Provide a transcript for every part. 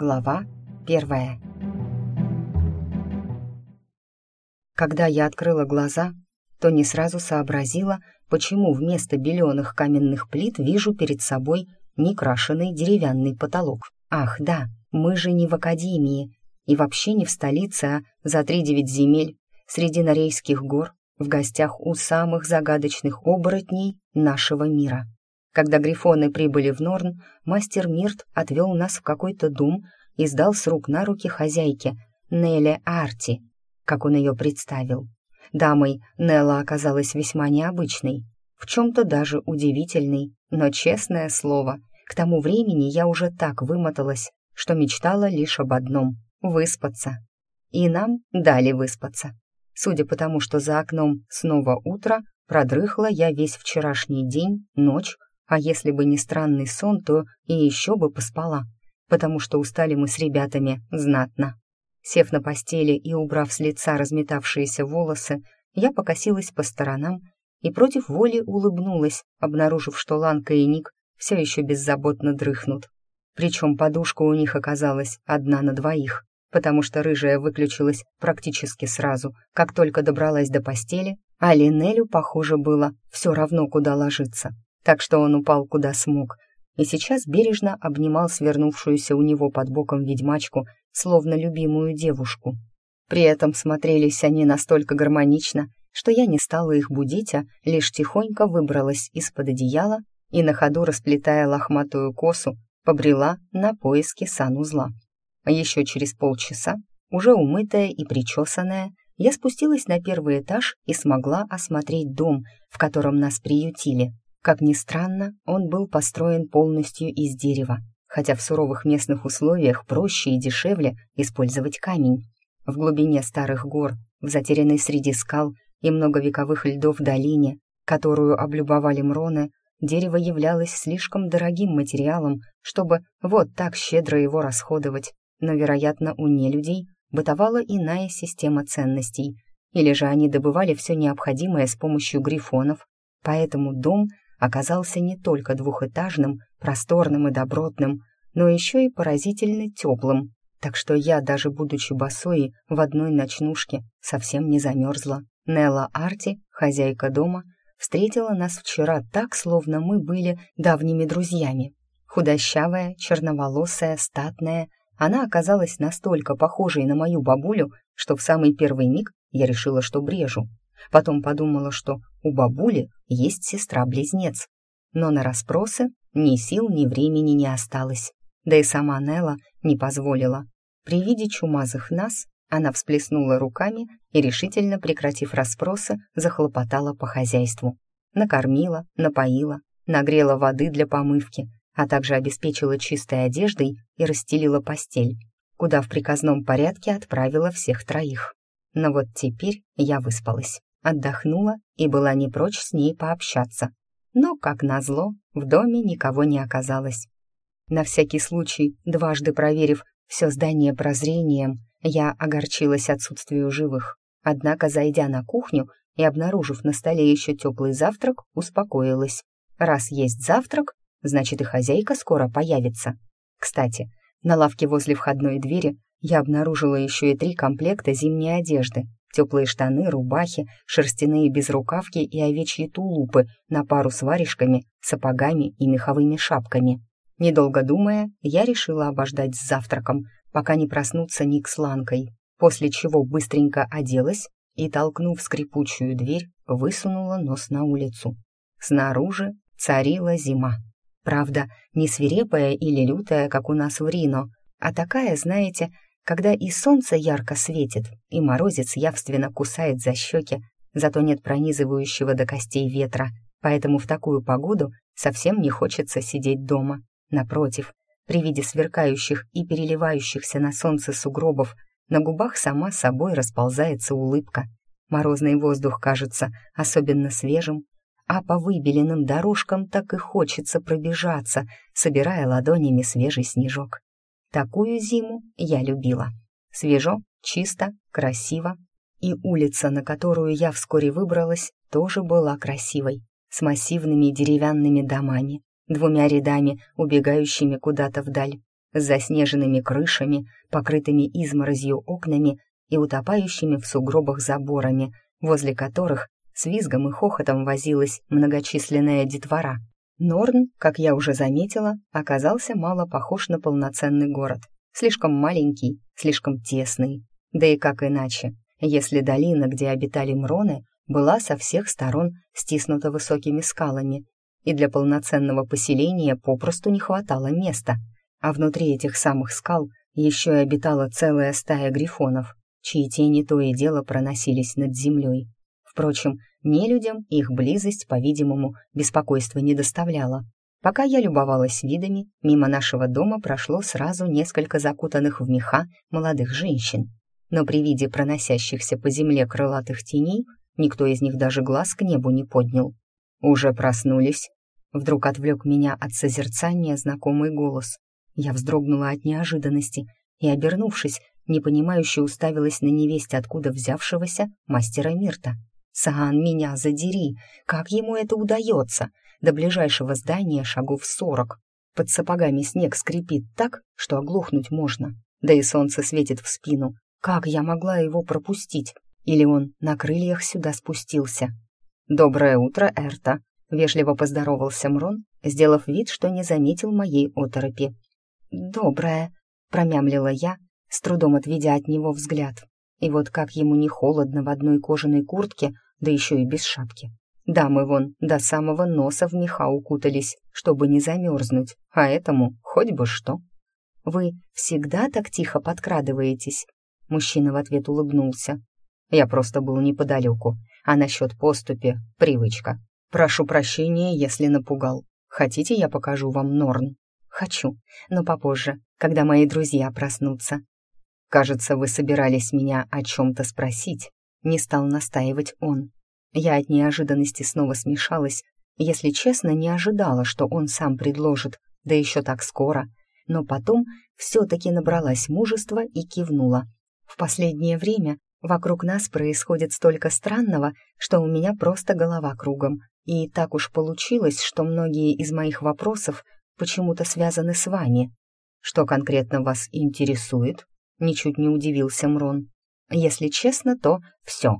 Глава первая. Когда я открыла глаза, то не сразу сообразила, почему вместо беленых каменных плит вижу перед собой некрашенный деревянный потолок. Ах, да, мы же не в академии, и вообще не в столице, а за три-девять земель, среди Норейских гор, в гостях у самых загадочных оборотней нашего мира. Когда грифоны прибыли в Норн, мастер Мирт отвел нас в какой-то дом и сдал с рук на руки хозяйке Нелле Арти, как он ее представил. Дамой Нелла оказалась весьма необычной, в чем-то даже удивительной, но, честное слово, к тому времени я уже так вымоталась, что мечтала лишь об одном — выспаться. И нам дали выспаться. Судя по тому, что за окном снова утро, продрыхла я весь вчерашний день, ночь, а если бы не странный сон, то и еще бы поспала, потому что устали мы с ребятами знатно. Сев на постели и убрав с лица разметавшиеся волосы, я покосилась по сторонам и против воли улыбнулась, обнаружив, что Ланка и Ник все еще беззаботно дрыхнут. Причем подушка у них оказалась одна на двоих, потому что рыжая выключилась практически сразу, как только добралась до постели, а Линелю, похоже, было все равно, куда ложиться так что он упал куда смог, и сейчас бережно обнимал свернувшуюся у него под боком ведьмачку, словно любимую девушку. При этом смотрелись они настолько гармонично, что я не стала их будить, а лишь тихонько выбралась из-под одеяла и на ходу, расплетая лохматую косу, побрела на поиски санузла. Еще через полчаса, уже умытая и причесанная, я спустилась на первый этаж и смогла осмотреть дом, в котором нас приютили. Как ни странно, он был построен полностью из дерева, хотя в суровых местных условиях проще и дешевле использовать камень. В глубине старых гор, в затерянной среди скал и многовековых льдов долине, которую облюбовали мроны, дерево являлось слишком дорогим материалом, чтобы вот так щедро его расходовать, но, вероятно, у нелюдей бытовала иная система ценностей, или же они добывали все необходимое с помощью грифонов, поэтому дом оказался не только двухэтажным, просторным и добротным, но еще и поразительно теплым, так что я, даже будучи босой в одной ночнушке, совсем не замерзла. Нелла Арти, хозяйка дома, встретила нас вчера так, словно мы были давними друзьями. Худощавая, черноволосая, статная, она оказалась настолько похожей на мою бабулю, что в самый первый миг я решила, что брежу. Потом подумала, что у бабули есть сестра-близнец. Но на расспросы ни сил, ни времени не осталось. Да и сама Нелла не позволила. При виде чумазых нас она всплеснула руками и, решительно прекратив расспросы, захлопотала по хозяйству. Накормила, напоила, нагрела воды для помывки, а также обеспечила чистой одеждой и расстелила постель, куда в приказном порядке отправила всех троих. Но вот теперь я выспалась отдохнула и была не прочь с ней пообщаться. Но, как назло, в доме никого не оказалось. На всякий случай, дважды проверив все здание прозрением, я огорчилась отсутствию живых. Однако, зайдя на кухню и обнаружив на столе еще теплый завтрак, успокоилась. Раз есть завтрак, значит и хозяйка скоро появится. Кстати, на лавке возле входной двери я обнаружила еще и три комплекта зимней одежды, Теплые штаны, рубахи, шерстяные безрукавки и овечьи тулупы на пару с варежками, сапогами и меховыми шапками. Недолго думая, я решила обождать с завтраком, пока не проснутся Ник с Ланкой, после чего быстренько оделась и, толкнув скрипучую дверь, высунула нос на улицу. Снаружи царила зима. Правда, не свирепая или лютая, как у нас в Рино, а такая, знаете, когда и солнце ярко светит, и морозец явственно кусает за щеки, зато нет пронизывающего до костей ветра, поэтому в такую погоду совсем не хочется сидеть дома. Напротив, при виде сверкающих и переливающихся на солнце сугробов на губах сама собой расползается улыбка. Морозный воздух кажется особенно свежим, а по выбеленным дорожкам так и хочется пробежаться, собирая ладонями свежий снежок. Такую зиму я любила. Свежо, чисто, красиво. И улица, на которую я вскоре выбралась, тоже была красивой, с массивными деревянными домами, двумя рядами, убегающими куда-то вдаль. с заснеженными крышами, покрытыми изморозью окнами и утопающими в сугробах заборами, возле которых с визгом и хохотом возилась многочисленная детвора. Норн, как я уже заметила, оказался мало похож на полноценный город. Слишком маленький, слишком тесный. Да и как иначе, если долина, где обитали мроны, была со всех сторон стиснута высокими скалами, и для полноценного поселения попросту не хватало места, а внутри этих самых скал еще и обитала целая стая грифонов, чьи тени то и дело проносились над землей. Впрочем, нелюдям их близость, по-видимому, беспокойства не доставляла. Пока я любовалась видами, мимо нашего дома прошло сразу несколько закутанных в меха молодых женщин. Но при виде проносящихся по земле крылатых теней никто из них даже глаз к небу не поднял. «Уже проснулись?» Вдруг отвлек меня от созерцания знакомый голос. Я вздрогнула от неожиданности и, обернувшись, непонимающе уставилась на невесть откуда взявшегося мастера Мирта. «Саан, меня задери! Как ему это удается? До ближайшего здания шагов сорок. Под сапогами снег скрипит так, что оглохнуть можно. Да и солнце светит в спину. Как я могла его пропустить? Или он на крыльях сюда спустился?» «Доброе утро, Эрта!» — вежливо поздоровался Мрон, сделав вид, что не заметил моей оторопи. «Доброе», — промямлила я, с трудом отведя от него взгляд. И вот как ему не холодно в одной кожаной куртке, да еще и без шапки. Дамы вон до самого носа в меха укутались, чтобы не замерзнуть, а этому хоть бы что. «Вы всегда так тихо подкрадываетесь?» Мужчина в ответ улыбнулся. «Я просто был неподалеку, а насчет поступи — привычка. Прошу прощения, если напугал. Хотите, я покажу вам Норн?» «Хочу, но попозже, когда мои друзья проснутся». «Кажется, вы собирались меня о чем-то спросить», — не стал настаивать он. Я от неожиданности снова смешалась. Если честно, не ожидала, что он сам предложит, да еще так скоро. Но потом все-таки набралась мужества и кивнула. В последнее время вокруг нас происходит столько странного, что у меня просто голова кругом. И так уж получилось, что многие из моих вопросов почему-то связаны с вами. Что конкретно вас интересует? Ничуть не удивился Мрон. Если честно, то все.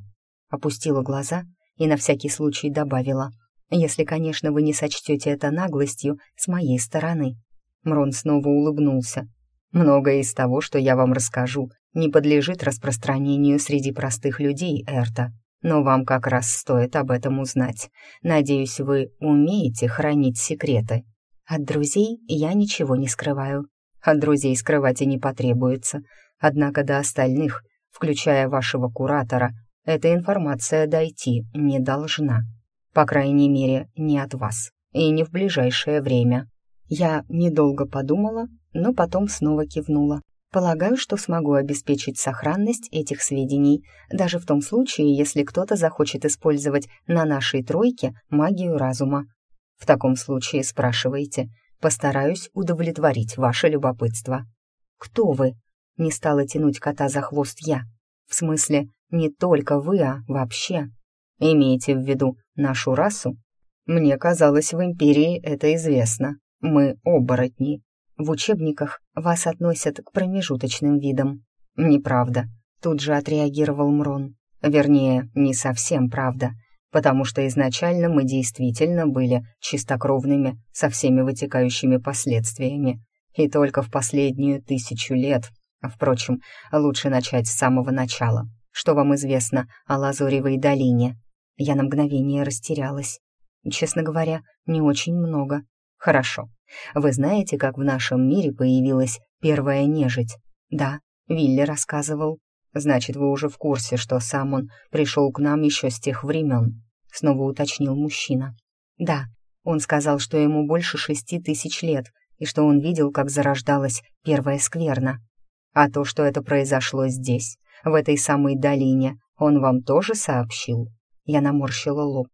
Опустила глаза и на всякий случай добавила. Если, конечно, вы не сочтете это наглостью с моей стороны. Мрон снова улыбнулся. Многое из того, что я вам расскажу, не подлежит распространению среди простых людей, Эрта. Но вам как раз стоит об этом узнать. Надеюсь, вы умеете хранить секреты. От друзей я ничего не скрываю. От друзей скрывать и не потребуется. Однако до остальных, включая вашего куратора, эта информация дойти не должна. По крайней мере, не от вас. И не в ближайшее время. Я недолго подумала, но потом снова кивнула. Полагаю, что смогу обеспечить сохранность этих сведений, даже в том случае, если кто-то захочет использовать на нашей тройке магию разума. В таком случае спрашивайте. Постараюсь удовлетворить ваше любопытство. Кто вы? Не стала тянуть кота за хвост я. В смысле, не только вы, а вообще. Имейте в виду нашу расу? Мне казалось, в Империи это известно. Мы оборотни. В учебниках вас относят к промежуточным видам. Неправда. Тут же отреагировал Мрон. Вернее, не совсем правда потому что изначально мы действительно были чистокровными со всеми вытекающими последствиями. И только в последнюю тысячу лет, впрочем, лучше начать с самого начала. Что вам известно о Лазуревой долине? Я на мгновение растерялась. Честно говоря, не очень много. Хорошо. Вы знаете, как в нашем мире появилась первая нежить? Да, Вилли рассказывал. Значит, вы уже в курсе, что сам он пришел к нам еще с тех времен», — снова уточнил мужчина. «Да, он сказал, что ему больше шести тысяч лет, и что он видел, как зарождалась первая скверна. А то, что это произошло здесь, в этой самой долине, он вам тоже сообщил?» Я наморщила лоб.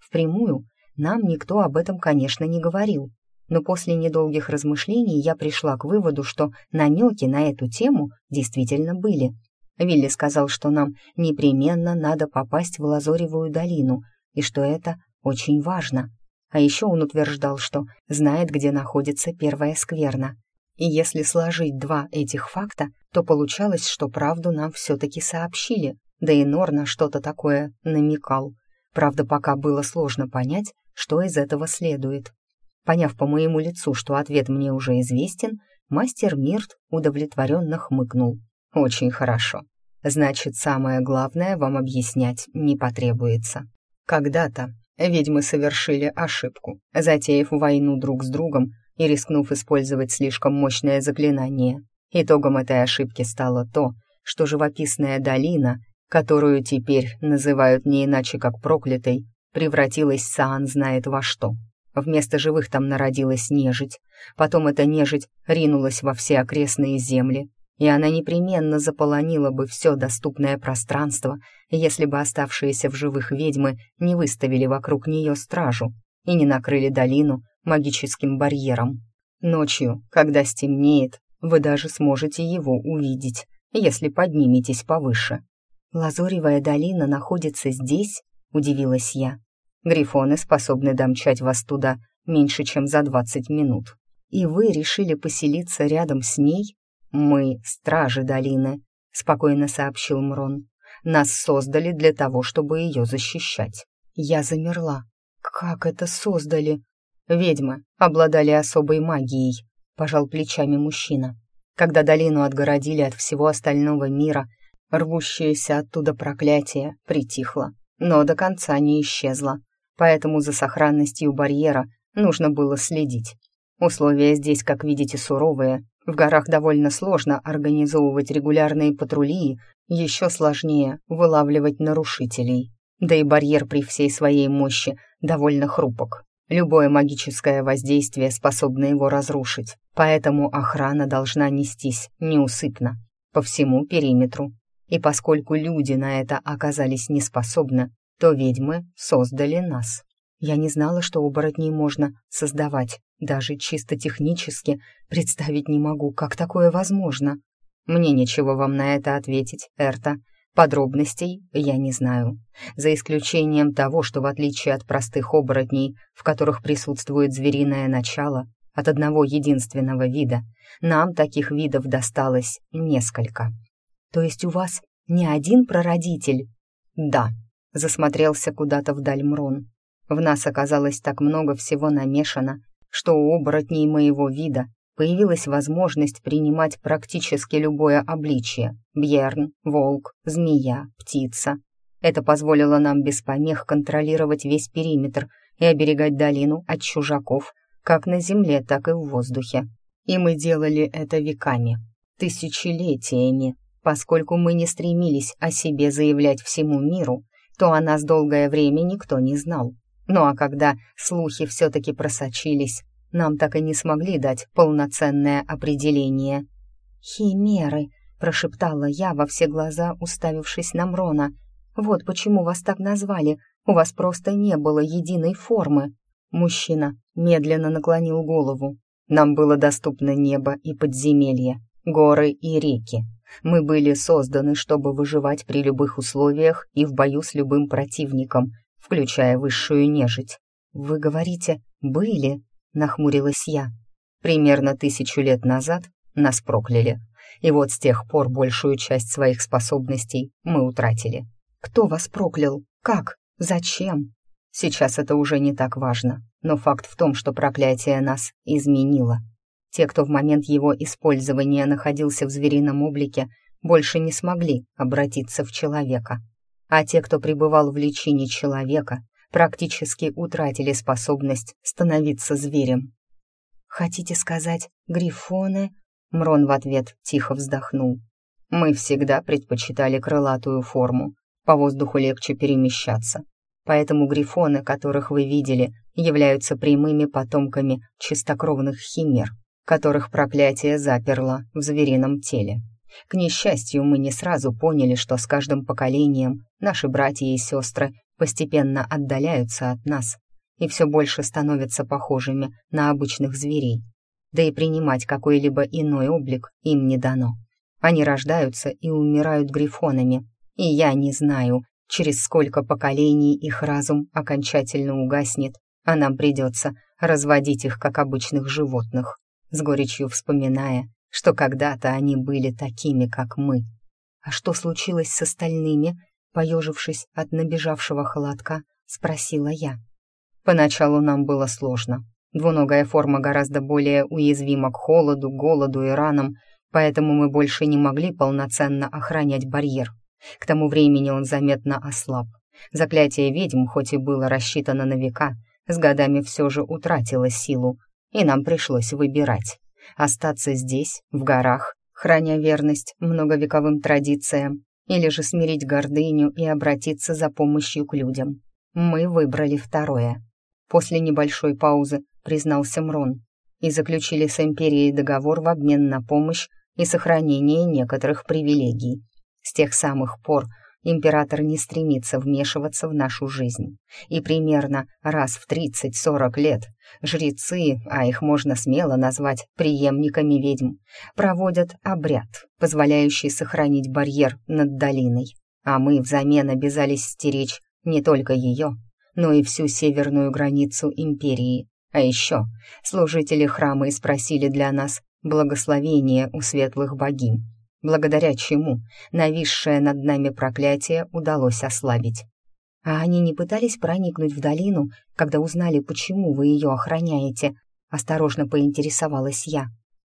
Впрямую нам никто об этом, конечно, не говорил, но после недолгих размышлений я пришла к выводу, что намеки на эту тему действительно были — Вилли сказал, что нам непременно надо попасть в Лазоревую долину, и что это очень важно. А еще он утверждал, что знает, где находится первая скверна. И если сложить два этих факта, то получалось, что правду нам все-таки сообщили, да и Нор на что-то такое намекал. Правда, пока было сложно понять, что из этого следует. Поняв по моему лицу, что ответ мне уже известен, мастер Мирт удовлетворенно хмыкнул. «Очень хорошо. Значит, самое главное вам объяснять не потребуется. Когда-то ведьмы совершили ошибку, затеяв войну друг с другом и рискнув использовать слишком мощное заклинание. Итогом этой ошибки стало то, что живописная долина, которую теперь называют не иначе как проклятой, превратилась Саан знает во что. Вместо живых там народилась нежить, потом эта нежить ринулась во все окрестные земли, и она непременно заполонила бы все доступное пространство, если бы оставшиеся в живых ведьмы не выставили вокруг нее стражу и не накрыли долину магическим барьером. Ночью, когда стемнеет, вы даже сможете его увидеть, если подниметесь повыше. «Лазоревая долина находится здесь?» — удивилась я. «Грифоны способны домчать вас туда меньше, чем за двадцать минут. И вы решили поселиться рядом с ней?» «Мы — стражи долины», — спокойно сообщил Мрон. «Нас создали для того, чтобы ее защищать». Я замерла. «Как это создали?» «Ведьмы обладали особой магией», — пожал плечами мужчина. «Когда долину отгородили от всего остального мира, рвущееся оттуда проклятие притихло, но до конца не исчезло, поэтому за сохранностью барьера нужно было следить. Условия здесь, как видите, суровые, в горах довольно сложно организовывать регулярные патрули, еще сложнее вылавливать нарушителей. Да и барьер при всей своей мощи довольно хрупок. Любое магическое воздействие способно его разрушить, поэтому охрана должна нестись неусыпно по всему периметру. И поскольку люди на это оказались неспособны, то ведьмы создали нас. Я не знала, что оборотней можно создавать, даже чисто технически представить не могу, как такое возможно. Мне нечего вам на это ответить, Эрта. Подробностей я не знаю. За исключением того, что в отличие от простых оборотней, в которых присутствует звериное начало, от одного единственного вида, нам таких видов досталось несколько. То есть у вас не один прародитель? Да, засмотрелся куда-то вдаль Мрон. В нас оказалось так много всего намешано, что у оборотней моего вида появилась возможность принимать практически любое обличие — бьерн, волк, змея, птица. Это позволило нам без помех контролировать весь периметр и оберегать долину от чужаков, как на земле, так и в воздухе. И мы делали это веками, тысячелетиями. Поскольку мы не стремились о себе заявлять всему миру, то о нас долгое время никто не знал. Ну а когда слухи все-таки просочились, нам так и не смогли дать полноценное определение. «Химеры», — прошептала я во все глаза, уставившись на Мрона. «Вот почему вас так назвали. У вас просто не было единой формы». Мужчина медленно наклонил голову. «Нам было доступно небо и подземелье, горы и реки. Мы были созданы, чтобы выживать при любых условиях и в бою с любым противником, включая высшую нежить. «Вы говорите, были?» — нахмурилась я. «Примерно тысячу лет назад нас прокляли, и вот с тех пор большую часть своих способностей мы утратили. Кто вас проклял? Как? Зачем?» Сейчас это уже не так важно, но факт в том, что проклятие нас изменило. Те, кто в момент его использования находился в зверином облике, больше не смогли обратиться в человека а те, кто пребывал в личине человека, практически утратили способность становиться зверем. «Хотите сказать, грифоны?» Мрон в ответ тихо вздохнул. «Мы всегда предпочитали крылатую форму. По воздуху легче перемещаться. Поэтому грифоны, которых вы видели, являются прямыми потомками чистокровных химер, которых проклятие заперло в зверином теле. К несчастью, мы не сразу поняли, что с каждым поколением наши братья и сестры постепенно отдаляются от нас и все больше становятся похожими на обычных зверей. Да и принимать какой-либо иной облик им не дано. Они рождаются и умирают грифонами, и я не знаю, через сколько поколений их разум окончательно угаснет, а нам придется разводить их как обычных животных. с горечью вспоминая, что когда-то они были такими, как мы. А что случилось с остальными? Поежившись от набежавшего холодка, спросила я. Поначалу нам было сложно. Двуногая форма гораздо более уязвима к холоду, голоду и ранам, поэтому мы больше не могли полноценно охранять барьер. К тому времени он заметно ослаб. Заклятие ведьм, хоть и было рассчитано на века, с годами все же утратило силу, и нам пришлось выбирать. Остаться здесь, в горах, храня верность многовековым традициям, или же смирить гордыню и обратиться за помощью к людям. Мы выбрали второе. После небольшой паузы признался Мрон и заключили с Империей договор в обмен на помощь и сохранение некоторых привилегий. С тех самых пор император не стремится вмешиваться в нашу жизнь. И примерно раз в 30-40 лет жрецы, а их можно смело назвать преемниками ведьм, проводят обряд, позволяющий сохранить барьер над долиной. А мы взамен обязались стеречь не только ее, но и всю северную границу империи. А еще служители храма и спросили для нас благословение у светлых богинь благодаря чему нависшее над нами проклятие удалось ослабить. А они не пытались проникнуть в долину, когда узнали, почему вы ее охраняете? Осторожно поинтересовалась я.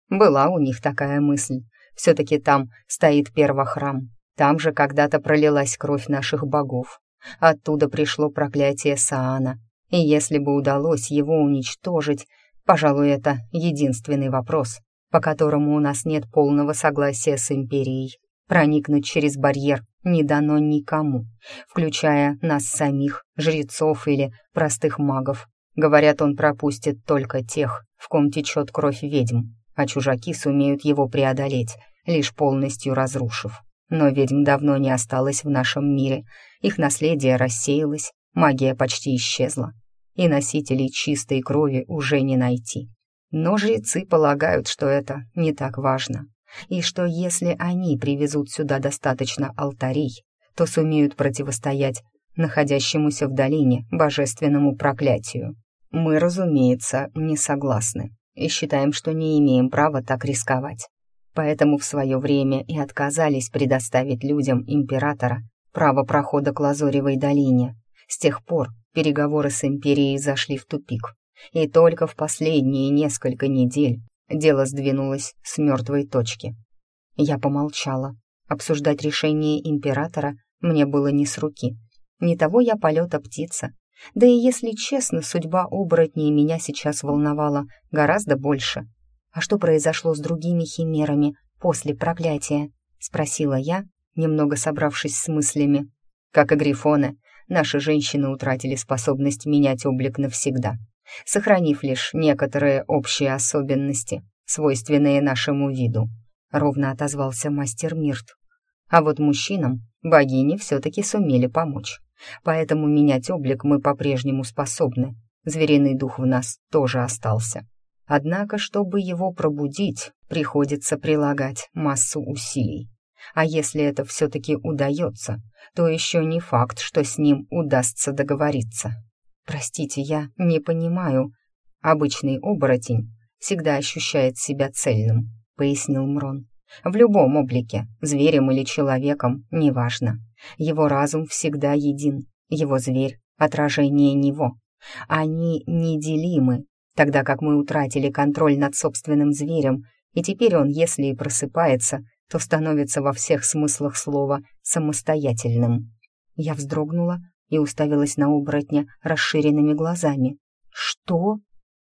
Была у них такая мысль. Все-таки там стоит первохрам. Там же когда-то пролилась кровь наших богов. Оттуда пришло проклятие Саана. И если бы удалось его уничтожить, пожалуй, это единственный вопрос, по которому у нас нет полного согласия с империей. Проникнуть через барьер не дано никому, включая нас самих, жрецов или простых магов. Говорят, он пропустит только тех, в ком течет кровь ведьм, а чужаки сумеют его преодолеть, лишь полностью разрушив. Но ведьм давно не осталось в нашем мире, их наследие рассеялось, магия почти исчезла, и носителей чистой крови уже не найти. Но жрецы полагают, что это не так важно, и что если они привезут сюда достаточно алтарей, то сумеют противостоять находящемуся в долине божественному проклятию. Мы, разумеется, не согласны и считаем, что не имеем права так рисковать. Поэтому в свое время и отказались предоставить людям императора право прохода к Лазоревой долине. С тех пор переговоры с империей зашли в тупик. И только в последние несколько недель дело сдвинулось с мертвой точки. Я помолчала. Обсуждать решение императора мне было не с руки. Не того я полета птица. Да и если честно, судьба оборотней меня сейчас волновала гораздо больше. «А что произошло с другими химерами после проклятия?» — спросила я, немного собравшись с мыслями. Как и грифоны, наши женщины утратили способность менять облик навсегда сохранив лишь некоторые общие особенности, свойственные нашему виду», — ровно отозвался мастер Мирт. «А вот мужчинам богини все-таки сумели помочь, поэтому менять облик мы по-прежнему способны. Звериный дух в нас тоже остался. Однако, чтобы его пробудить, приходится прилагать массу усилий. А если это все-таки удается, то еще не факт, что с ним удастся договориться. «Простите, я не понимаю. Обычный оборотень всегда ощущает себя цельным», — пояснил Мрон. «В любом облике, зверем или человеком, неважно. Его разум всегда един, его зверь — отражение него. Они неделимы, тогда как мы утратили контроль над собственным зверем, и теперь он, если и просыпается, то становится во всех смыслах слова самостоятельным». Я вздрогнула, и уставилась на оборотня расширенными глазами. «Что?»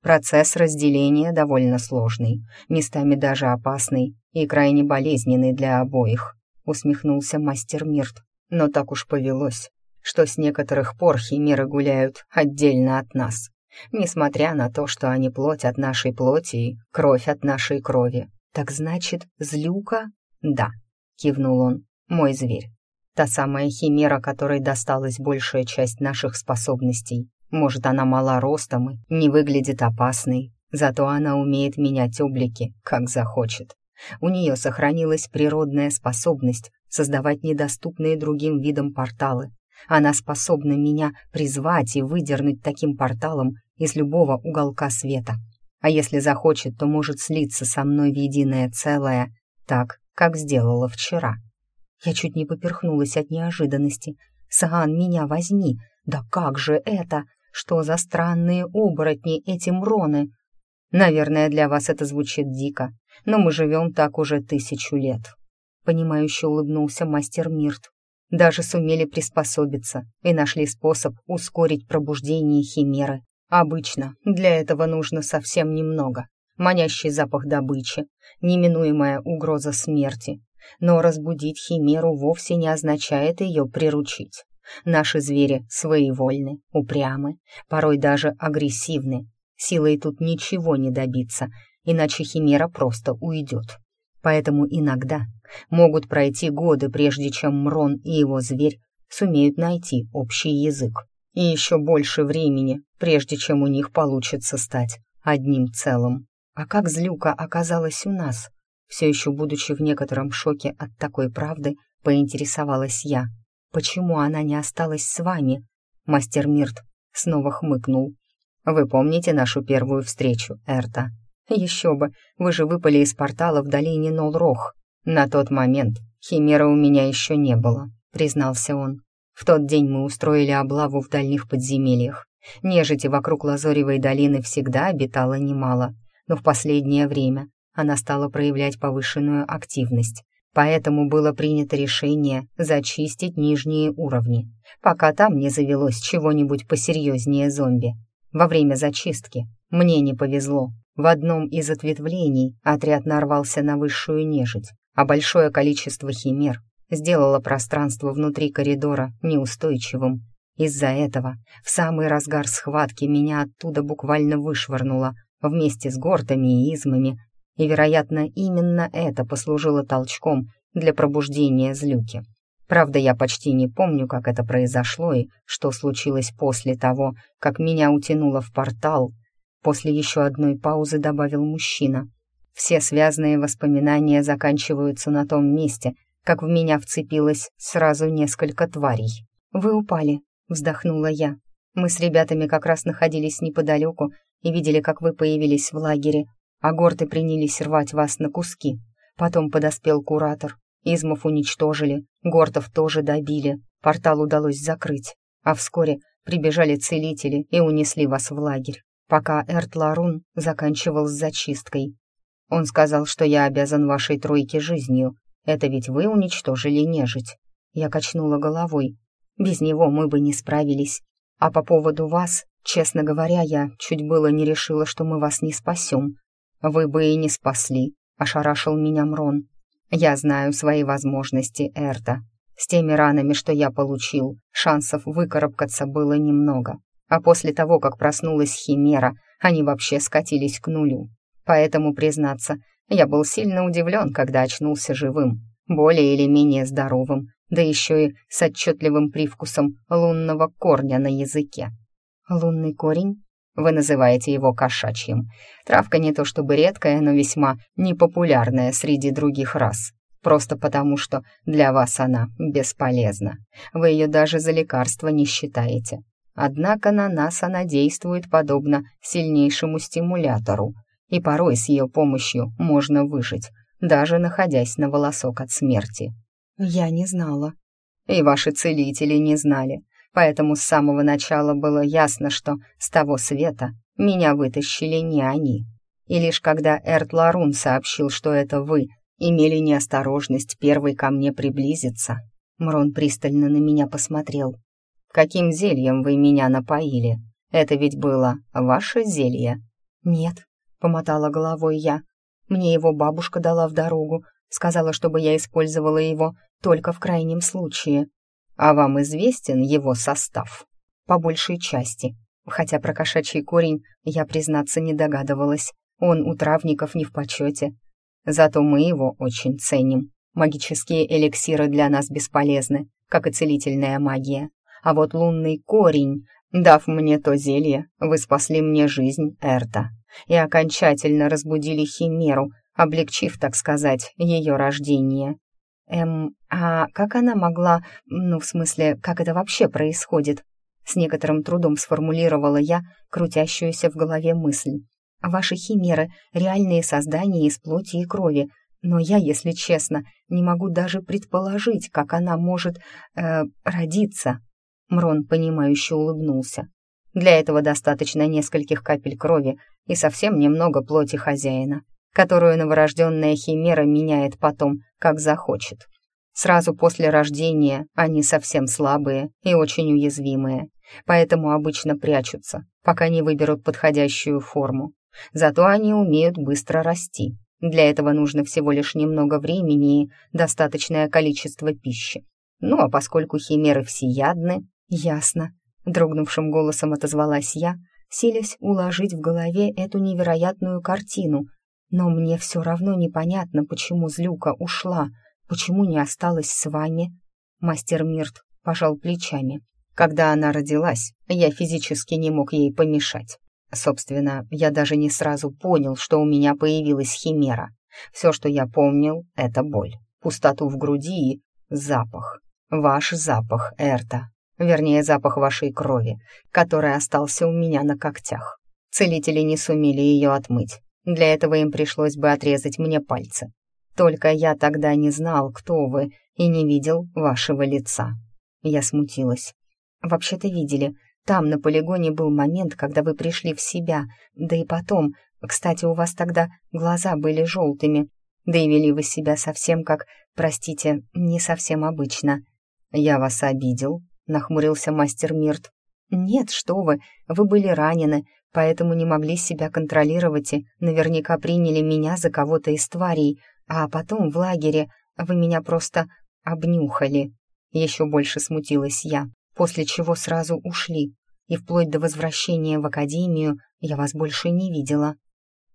Процесс разделения довольно сложный, местами даже опасный и крайне болезненный для обоих, усмехнулся мастер Мирт. Но так уж повелось, что с некоторых пор химеры гуляют отдельно от нас, несмотря на то, что они плоть от нашей плоти и кровь от нашей крови. Так значит, злюка? Да, кивнул он, мой зверь. Та самая химера, которой досталась большая часть наших способностей. Может, она мала ростом и не выглядит опасной, зато она умеет менять облики, как захочет. У нее сохранилась природная способность создавать недоступные другим видам порталы. Она способна меня призвать и выдернуть таким порталом из любого уголка света. а если захочет, то может слиться со мной в единое целое, так, как сделала вчера. Я чуть не поперхнулась от неожиданности. «Саан, меня возьми! Да как же это? Что за странные оборотни эти мроны?» «Наверное, для вас это звучит дико, но мы живем так уже тысячу лет», — понимающе улыбнулся мастер Мирт. «Даже сумели приспособиться и нашли способ ускорить пробуждение химеры. Обычно для этого нужно совсем немного. Манящий запах добычи, неминуемая угроза смерти. Но разбудить химеру вовсе не означает ее приручить. Наши звери своевольны, упрямы, порой даже агрессивны. Силой тут ничего не добиться, иначе химера просто уйдет. Поэтому иногда могут пройти годы, прежде чем Мрон и его зверь сумеют найти общий язык и еще больше времени, прежде чем у них получится стать одним целым. А как злюка оказалась у нас? Все еще будучи в некотором шоке от такой правды, поинтересовалась я. «Почему она не осталась с вами?» Мастер Мирт снова хмыкнул. «Вы помните нашу первую встречу, Эрта?» «Еще бы, вы же выпали из портала в долине Нолрох. На тот момент химера у меня еще не было», — признался он. В тот день мы устроили облаву в дальних подземельях. Нежити вокруг Лазоревой долины всегда обитало немало, но в последнее время она стала проявлять повышенную активность. Поэтому было принято решение зачистить нижние уровни, пока там не завелось чего-нибудь посерьезнее зомби. Во время зачистки мне не повезло. В одном из ответвлений отряд нарвался на высшую нежить, а большое количество химер сделала пространство внутри коридора неустойчивым. Из-за этого в самый разгар схватки меня оттуда буквально вышвырнуло вместе с гортами и измами, и, вероятно, именно это послужило толчком для пробуждения злюки. Правда, я почти не помню, как это произошло и что случилось после того, как меня утянуло в портал. После еще одной паузы добавил мужчина. Все связанные воспоминания заканчиваются на том месте, как в меня вцепилось сразу несколько тварей. «Вы упали», — вздохнула я. «Мы с ребятами как раз находились неподалеку и видели, как вы появились в лагере, а горты принялись рвать вас на куски. Потом подоспел куратор. Измов уничтожили, гортов тоже добили, портал удалось закрыть, а вскоре прибежали целители и унесли вас в лагерь, пока Эрт Ларун заканчивал с зачисткой. Он сказал, что я обязан вашей тройке жизнью, это ведь вы уничтожили нежить. Я качнула головой. Без него мы бы не справились. А по поводу вас, честно говоря, я чуть было не решила, что мы вас не спасем. Вы бы и не спасли, ошарашил меня Мрон. Я знаю свои возможности, Эрта. С теми ранами, что я получил, шансов выкарабкаться было немного. А после того, как проснулась Химера, они вообще скатились к нулю. Поэтому, признаться, я был сильно удивлен, когда очнулся живым, более или менее здоровым, да еще и с отчетливым привкусом лунного корня на языке. «Лунный корень?» Вы называете его кошачьим. Травка не то чтобы редкая, но весьма непопулярная среди других рас. Просто потому, что для вас она бесполезна. Вы ее даже за лекарство не считаете. Однако на нас она действует подобно сильнейшему стимулятору, и порой с ее помощью можно выжить, даже находясь на волосок от смерти. Я не знала. И ваши целители не знали, поэтому с самого начала было ясно, что с того света меня вытащили не они. И лишь когда Эрт Ларун сообщил, что это вы, имели неосторожность первой ко мне приблизиться, Мрон пристально на меня посмотрел. «Каким зельем вы меня напоили? Это ведь было ваше зелье?» «Нет», — помотала головой я. «Мне его бабушка дала в дорогу, сказала, чтобы я использовала его только в крайнем случае. А вам известен его состав?» «По большей части», хотя про кошачий корень я, признаться, не догадывалась. Он у травников не в почете. Зато мы его очень ценим. Магические эликсиры для нас бесполезны, как и целительная магия. А вот лунный корень, дав мне то зелье, вы спасли мне жизнь, Эрта и окончательно разбудили Химеру, облегчив, так сказать, ее рождение. Эм, а как она могла, ну, в смысле, как это вообще происходит? С некоторым трудом сформулировала я крутящуюся в голове мысль. Ваши химеры — реальные создания из плоти и крови, но я, если честно, не могу даже предположить, как она может э, родиться». Мрон, понимающе улыбнулся. «Для этого достаточно нескольких капель крови и совсем немного плоти хозяина, которую новорожденная химера меняет потом, как захочет. Сразу после рождения они совсем слабые и очень уязвимые, поэтому обычно прячутся, пока не выберут подходящую форму. Зато они умеют быстро расти. Для этого нужно всего лишь немного времени и достаточное количество пищи. Ну а поскольку химеры всеядны... Ясно. Дрогнувшим голосом отозвалась я, силясь уложить в голове эту невероятную картину. Но мне все равно непонятно, почему Злюка ушла, почему не осталась с вами. Мастер Мирт пожал плечами. Когда она родилась, я физически не мог ей помешать. Собственно, я даже не сразу понял, что у меня появилась химера. Все, что я помнил, — это боль, пустоту в груди и запах. Ваш запах, Эрта. Вернее, запах вашей крови, который остался у меня на когтях. Целители не сумели ее отмыть. Для этого им пришлось бы отрезать мне пальцы. Только я тогда не знал, кто вы, и не видел вашего лица. Я смутилась. Вообще-то видели, там, на полигоне, был момент, когда вы пришли в себя, да и потом, кстати, у вас тогда глаза были желтыми, да и вели вы себя совсем как, простите, не совсем обычно. «Я вас обидел?» — нахмурился мастер Мирт. «Нет, что вы, вы были ранены, поэтому не могли себя контролировать и наверняка приняли меня за кого-то из тварей, а потом в лагере вы меня просто обнюхали». Еще больше смутилась я, после чего сразу ушли и вплоть до возвращения в академию я вас больше не видела».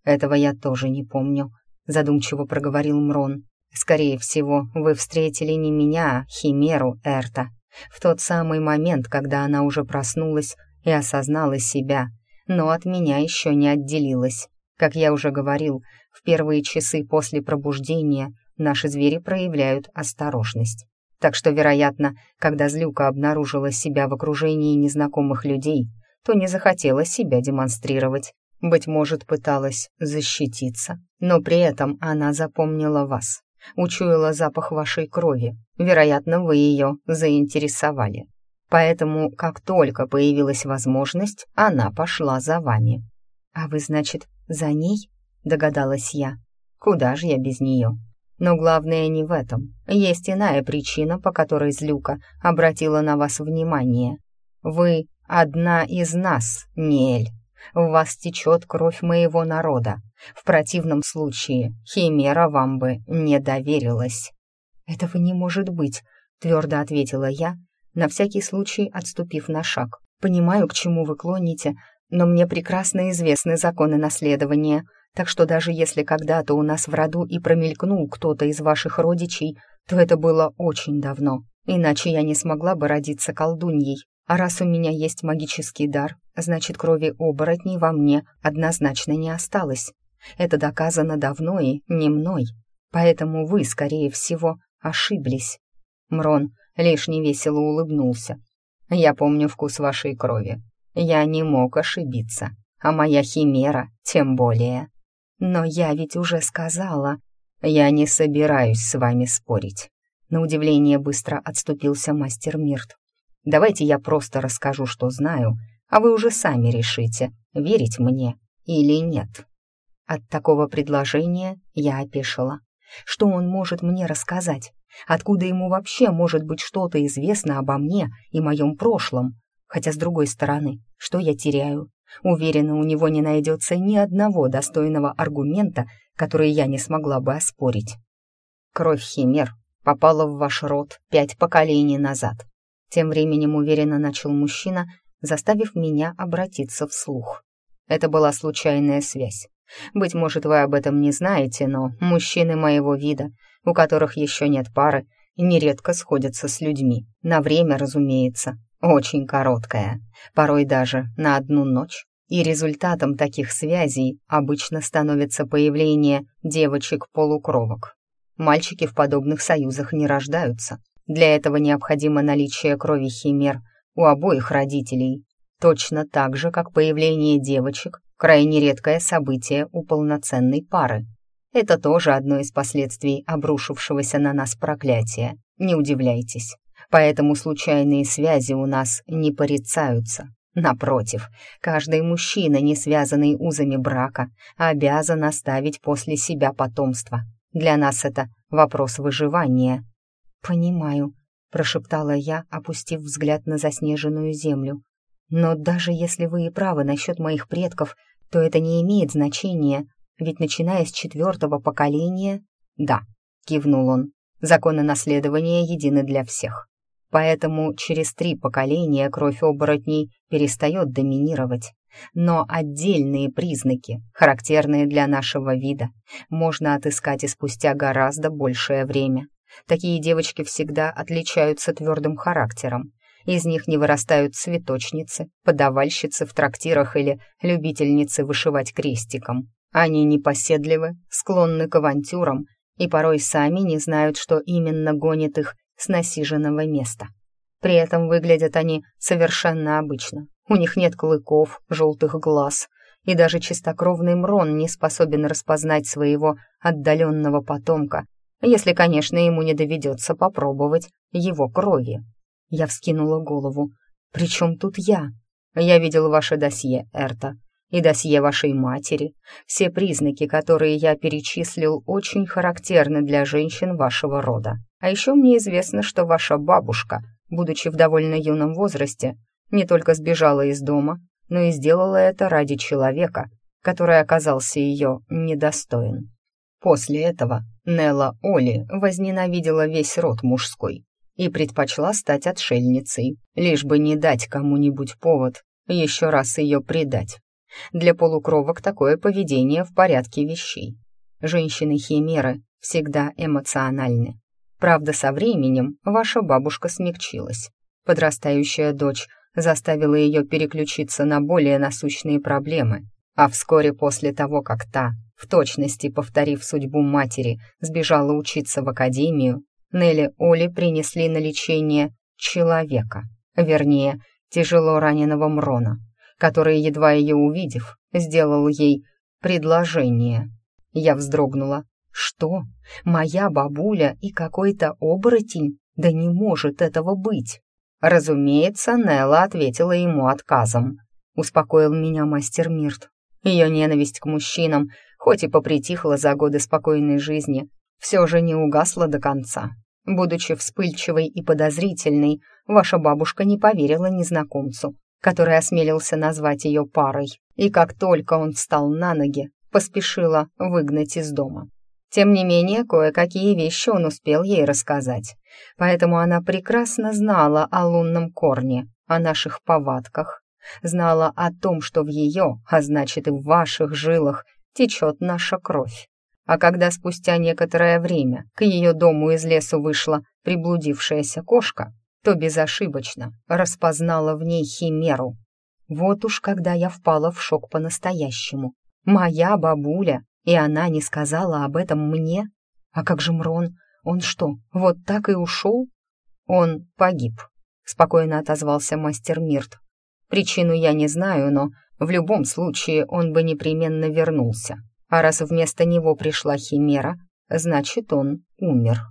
«Этого я тоже не помню», — задумчиво проговорил Мрон. «Скорее всего, вы встретили не меня, а Химеру Эрта, в тот самый момент, когда она уже проснулась и осознала себя, но от меня еще не отделилась. Как я уже говорил, в первые часы после пробуждения наши звери проявляют осторожность. Так что, вероятно, когда Злюка обнаружила себя в окружении незнакомых людей, то не захотела себя демонстрировать. Быть может, пыталась защититься, но при этом она запомнила вас, учуяла запах вашей крови. Вероятно, вы ее заинтересовали. Поэтому, как только появилась возможность, она пошла за вами. «А вы, значит, за ней?» — догадалась я. «Куда же я без нее?» Но главное не в этом. Есть иная причина, по которой Злюка обратила на вас внимание. Вы одна из нас, Ниэль. В вас течет кровь моего народа. В противном случае Химера вам бы не доверилась». «Этого не может быть», — твердо ответила я, на всякий случай отступив на шаг. «Понимаю, к чему вы клоните, но мне прекрасно известны законы наследования так что даже если когда-то у нас в роду и промелькнул кто-то из ваших родичей, то это было очень давно, иначе я не смогла бы родиться колдуньей. А раз у меня есть магический дар, значит, крови оборотней во мне однозначно не осталось. Это доказано давно и не мной, поэтому вы, скорее всего, ошиблись. Мрон лишь невесело улыбнулся. Я помню вкус вашей крови. Я не мог ошибиться, а моя химера тем более. «Но я ведь уже сказала...» «Я не собираюсь с вами спорить». На удивление быстро отступился мастер Мирт. «Давайте я просто расскажу, что знаю, а вы уже сами решите, верить мне или нет». От такого предложения я опешила. Что он может мне рассказать? Откуда ему вообще может быть что-то известно обо мне и моем прошлом? Хотя, с другой стороны, что я теряю? Уверена, у него не найдется ни одного достойного аргумента, который я не смогла бы оспорить. Кровь химер попала в ваш род пять поколений назад. Тем временем уверенно начал мужчина, заставив меня обратиться вслух. Это была случайная связь. Быть может, вы об этом не знаете, но мужчины моего вида, у которых еще нет пары, нередко сходятся с людьми. На время, разумеется, очень короткая, порой даже на одну ночь. И результатом таких связей обычно становится появление девочек-полукровок. Мальчики в подобных союзах не рождаются. Для этого необходимо наличие крови химер у обоих родителей, точно так же, как появление девочек, крайне редкое событие у полноценной пары. Это тоже одно из последствий обрушившегося на нас проклятия, не удивляйтесь. Поэтому случайные связи у нас не порицаются. Напротив, каждый мужчина, не связанный узами брака, обязан оставить после себя потомство. Для нас это вопрос выживания. «Понимаю», — прошептала я, опустив взгляд на заснеженную землю. «Но даже если вы и правы насчет моих предков, то это не имеет значения, ведь начиная с четвертого поколения...» «Да», — кивнул он, — «законы наследования едины для всех. Поэтому через три поколения кровь оборотней перестает доминировать. Но отдельные признаки, характерные для нашего вида, можно отыскать и спустя гораздо большее время. Такие девочки всегда отличаются твердым характером. Из них не вырастают цветочницы, подавальщицы в трактирах или любительницы вышивать крестиком. Они непоседливы, склонны к авантюрам и порой сами не знают, что именно гонит их с насиженного места. При этом выглядят они совершенно обычно. У них нет клыков, желтых глаз, и даже чистокровный Мрон не способен распознать своего отдаленного потомка если, конечно, ему не доведется попробовать его крови. Я вскинула голову. «При чем тут я?» «Я видел ваше досье, Эрта, и досье вашей матери. Все признаки, которые я перечислил, очень характерны для женщин вашего рода. А еще мне известно, что ваша бабушка, будучи в довольно юном возрасте, не только сбежала из дома, но и сделала это ради человека, который оказался ее недостоин. После этого Нелла Оли возненавидела весь род мужской и предпочла стать отшельницей, лишь бы не дать кому-нибудь повод еще раз ее предать. Для полукровок такое поведение в порядке вещей. Женщины-химеры всегда эмоциональны. Правда, со временем ваша бабушка смягчилась. Подрастающая дочь заставила ее переключиться на более насущные проблемы, а вскоре после того, как та в точности повторив судьбу матери, сбежала учиться в академию, Нелли Оли принесли на лечение человека, вернее, тяжело раненого Мрона, который, едва ее увидев, сделал ей предложение. Я вздрогнула. «Что? Моя бабуля и какой-то оборотень? Да не может этого быть!» Разумеется, Нелла ответила ему отказом. Успокоил меня мастер Мирт. Ее ненависть к мужчинам хоть и попритихла за годы спокойной жизни, все же не угасла до конца. Будучи вспыльчивой и подозрительной, ваша бабушка не поверила незнакомцу, который осмелился назвать ее парой, и как только он встал на ноги, поспешила выгнать из дома. Тем не менее, кое-какие вещи он успел ей рассказать, поэтому она прекрасно знала о лунном корне, о наших повадках, знала о том, что в ее, а значит и в ваших жилах, течет наша кровь. А когда спустя некоторое время к ее дому из лесу вышла приблудившаяся кошка, то безошибочно распознала в ней химеру. Вот уж когда я впала в шок по-настоящему. Моя бабуля, и она не сказала об этом мне. А как же Мрон? Он что, вот так и ушел? Он погиб, спокойно отозвался мастер Мирт. Причину я не знаю, но в любом случае он бы непременно вернулся. А раз вместо него пришла химера, значит, он умер.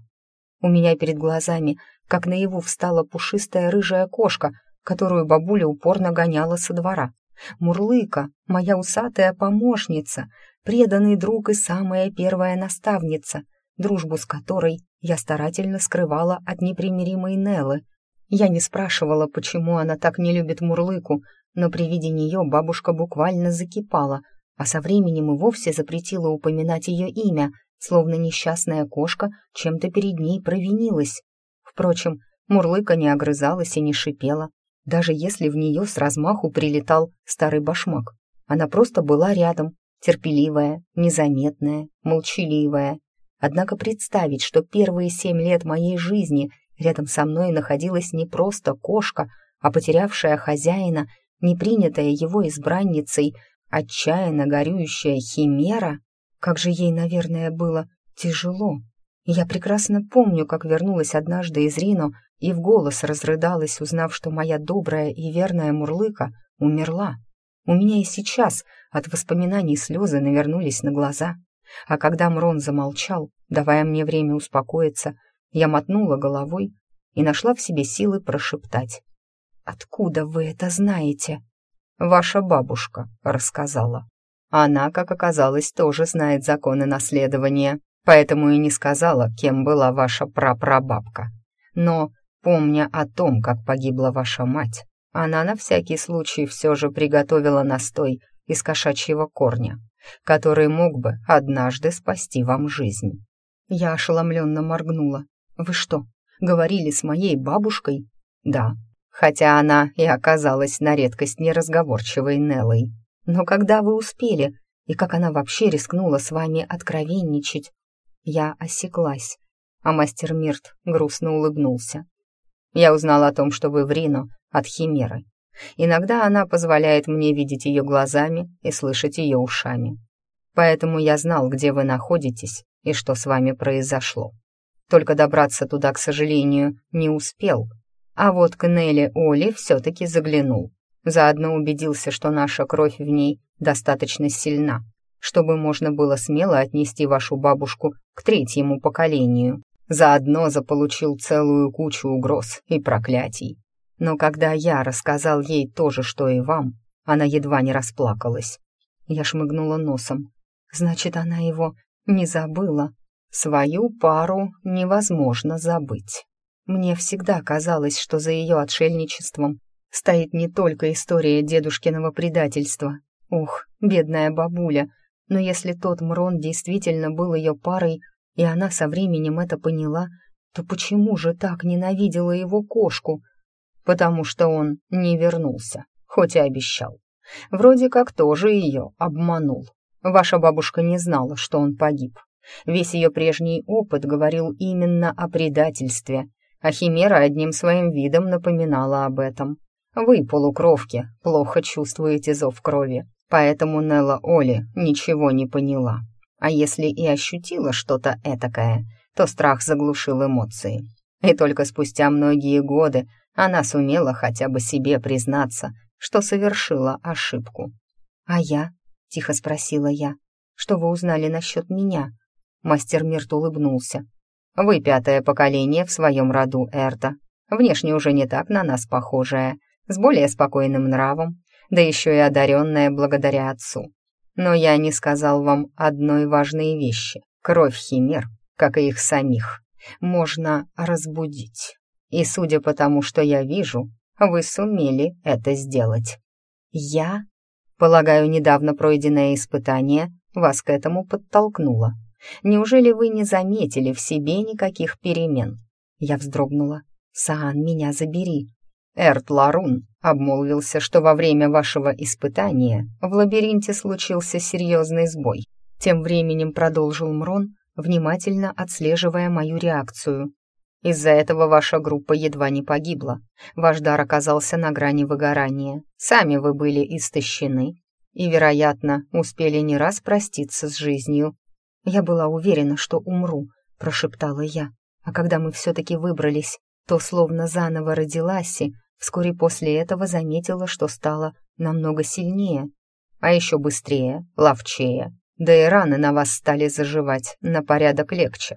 У меня перед глазами, как наяву, встала пушистая рыжая кошка, которую бабуля упорно гоняла со двора. Мурлыка, моя усатая помощница, преданный друг и самая первая наставница, дружбу с которой я старательно скрывала от непримиримой Неллы. Я не спрашивала, почему она так не любит Мурлыку, но при виде нее бабушка буквально закипала, а со временем и вовсе запретила упоминать ее имя, словно несчастная кошка чем-то перед ней провинилась. Впрочем, Мурлыка не огрызалась и не шипела, даже если в нее с размаху прилетал старый башмак. Она просто была рядом, терпеливая, незаметная, молчаливая. Однако представить, что первые семь лет моей жизни рядом со мной находилась не просто кошка, а потерявшая хозяина не принятая его избранницей, отчаянно горюющая химера, как же ей, наверное, было тяжело. Я прекрасно помню, как вернулась однажды из Рино и в голос разрыдалась, узнав, что моя добрая и верная Мурлыка умерла. У меня и сейчас От воспоминаний слезы навернулись на глаза, а когда Мрон замолчал, давая мне время успокоиться, я мотнула головой и нашла в себе силы прошептать. «Откуда вы это знаете?» «Ваша бабушка рассказала. Она, как оказалось, тоже знает законы наследования, поэтому и не сказала, кем была ваша прапрабабка. Но, помня о том, как погибла ваша мать, она на всякий случай все же приготовила настой из кошачьего корня, который мог бы однажды спасти вам жизнь. Я ошеломленно моргнула. «Вы что, говорили с моей бабушкой?» «Да, хотя она и оказалась на редкость неразговорчивой Неллой. Но когда вы успели, и как она вообще рискнула с вами откровенничать?» Я осеклась, а мастер Мирт грустно улыбнулся. «Я узнал о том, что вы в Рино от Химеры. Иногда она позволяет мне видеть ее глазами и слышать ее ушами. Поэтому я знал, где вы находитесь и что с вами произошло. Только добраться туда, к сожалению, не успел. А вот к Нелли Оли все-таки заглянул. Заодно убедился, что наша кровь в ней достаточно сильна, чтобы можно было смело отнести вашу бабушку к третьему поколению. Заодно заполучил целую кучу угроз и проклятий. Но когда я рассказал ей то же, что и вам, она едва не расплакалась. Я шмыгнула носом. Значит, она его не забыла. Свою пару невозможно забыть. Мне всегда казалось, что за ее отшельничеством стоит не только история дедушкиного предательства. Ух, бедная бабуля. Но если тот Мрон действительно был ее парой, и она со временем это поняла, то почему же так ненавидела его кошку? Потому что он не вернулся, хоть и обещал. Вроде как тоже ее обманул. Ваша бабушка не знала, что он погиб. Весь ее прежний опыт говорил именно о предательстве, а Химера одним своим видом напоминала об этом. Вы, полукровки, плохо чувствуете зов крови, поэтому Нелла Оли ничего не поняла. А если и ощутила что-то этакое, то страх заглушил эмоции. И только спустя многие годы она сумела хотя бы себе признаться, что совершила ошибку. «А я?» — тихо спросила я. «Что вы узнали насчет меня?» Мастер Мирт улыбнулся. «Вы пятое поколение в своем роду Эрта. Внешне уже не так на нас похожая, с более спокойным нравом, да еще и одаренная благодаря отцу. Но я не сказал вам одной важной вещи. Кровь химер, как и их самих, можно разбудить. И судя по тому, что я вижу, вы сумели это сделать. Я Полагаю, недавно пройденное испытание вас к этому подтолкнуло. Неужели вы не заметили в себе никаких перемен?» Я вздрогнула. «Саан, меня забери!» Эрт Ларун обмолвился, что во время вашего испытания в лабиринте случился серьезный сбой. Тем временем продолжил Мрон, внимательно отслеживая мою реакцию. Из-за этого ваша группа едва не погибла. Ваш дар оказался на грани выгорания. Сами вы были истощены и, вероятно, успели не раз проститься с жизнью. Я была уверена, что умру, прошептала я. А когда мы все-таки выбрались, то словно заново родилась и вскоре после этого заметила, что стала намного сильнее, а еще быстрее, ловчее. Да и раны на вас стали заживать на порядок легче.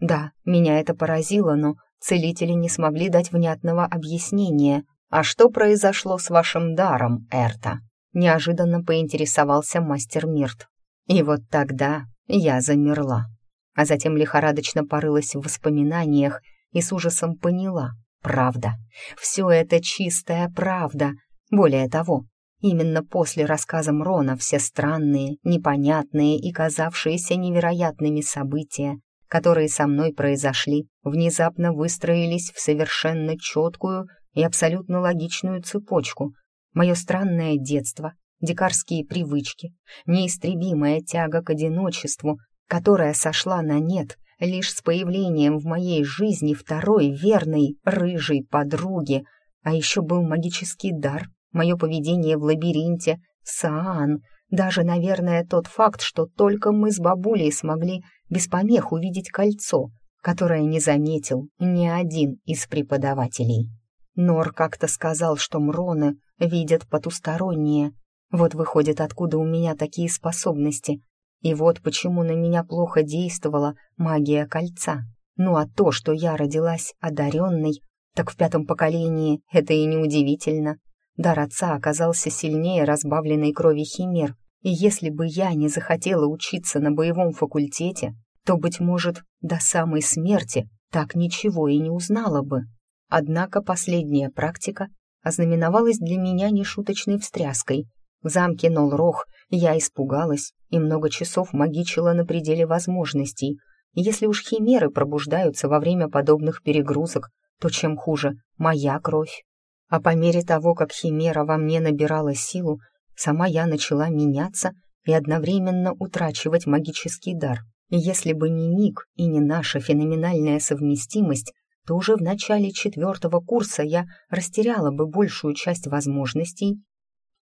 Да, меня это поразило, но целители не смогли дать внятного объяснения. А что произошло с вашим даром, Эрта? Неожиданно поинтересовался мастер Мирт. И вот тогда я замерла. А затем лихорадочно порылась в воспоминаниях и с ужасом поняла. Правда. Все это чистая правда. Более того, именно после рассказа Мрона все странные, непонятные и казавшиеся невероятными события которые со мной произошли, внезапно выстроились в совершенно четкую и абсолютно логичную цепочку. Мое странное детство, дикарские привычки, неистребимая тяга к одиночеству, которая сошла на нет лишь с появлением в моей жизни второй верной рыжей подруги, а еще был магический дар, мое поведение в лабиринте, Саан, даже, наверное, тот факт, что только мы с бабулей смогли без помех увидеть кольцо, которое не заметил ни один из преподавателей. Нор как-то сказал, что Мроны видят потустороннее, Вот выходит, откуда у меня такие способности. И вот почему на меня плохо действовала магия кольца. Ну а то, что я родилась одаренной, так в пятом поколении это и не удивительно. Дар отца оказался сильнее разбавленной крови химер, и если бы я не захотела учиться на боевом факультете, то, быть может, до самой смерти так ничего и не узнала бы. Однако последняя практика ознаменовалась для меня нешуточной встряской. В замке Нолрох я испугалась и много часов магичила на пределе возможностей. Если уж химеры пробуждаются во время подобных перегрузок, то чем хуже моя кровь. А по мере того, как химера во мне набирала силу, сама я начала меняться и одновременно утрачивать магический дар. Если бы не Ник и не наша феноменальная совместимость, то уже в начале четвертого курса я растеряла бы большую часть возможностей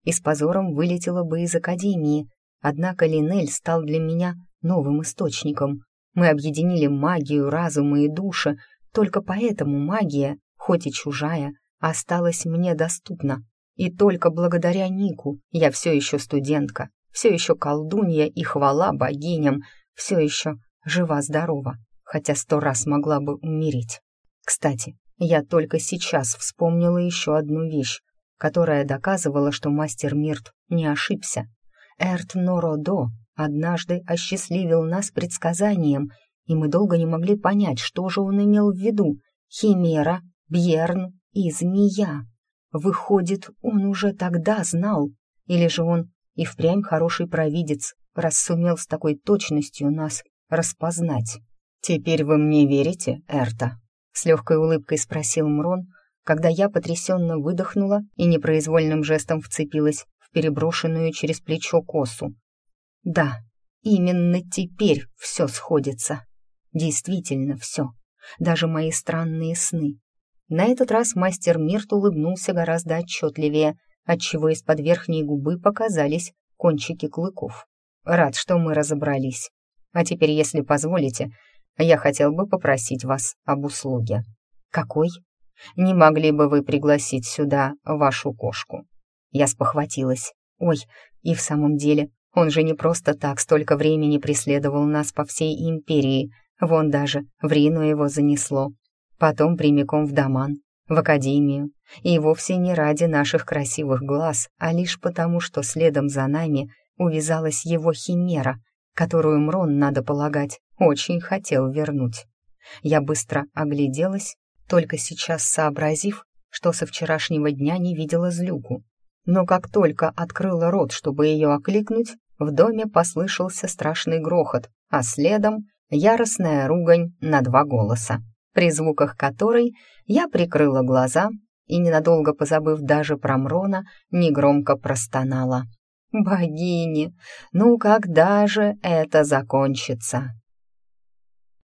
и с позором вылетела бы из академии. Однако Линель стал для меня новым источником. Мы объединили магию, разум и души, только поэтому магия, хоть и чужая, осталась мне доступна. И только благодаря Нику я все еще студентка, все еще колдунья и хвала богиням, все еще жива-здорова, хотя сто раз могла бы умереть. Кстати, я только сейчас вспомнила еще одну вещь, которая доказывала, что мастер Мирт не ошибся. Эрт Нородо однажды осчастливил нас предсказанием, и мы долго не могли понять, что же он имел в виду — химера, бьерн и змея. Выходит, он уже тогда знал, или же он и впрямь хороший провидец, раз сумел с такой точностью нас распознать. «Теперь вы мне верите, Эрта?» — с легкой улыбкой спросил Мрон, когда я потрясенно выдохнула и непроизвольным жестом вцепилась в переброшенную через плечо косу. «Да, именно теперь все сходится. Действительно все. Даже мои странные сны. На этот раз мастер Мирт улыбнулся гораздо отчетливее, отчего из-под верхней губы показались кончики клыков. «Рад, что мы разобрались. А теперь, если позволите, я хотел бы попросить вас об услуге». «Какой?» «Не могли бы вы пригласить сюда вашу кошку?» Я спохватилась. «Ой, и в самом деле, он же не просто так столько времени преследовал нас по всей империи, вон даже в Рину его занесло потом прямиком в Даман, в академию, и вовсе не ради наших красивых глаз, а лишь потому, что следом за нами увязалась его химера, которую Мрон, надо полагать, очень хотел вернуть. Я быстро огляделась, только сейчас сообразив, что со вчерашнего дня не видела злюку. Но как только открыла рот, чтобы ее окликнуть, в доме послышался страшный грохот, а следом яростная ругань на два голоса при звуках которой я прикрыла глаза и, ненадолго позабыв даже про Мрона, негромко простонала. «Богини, ну когда же это закончится?»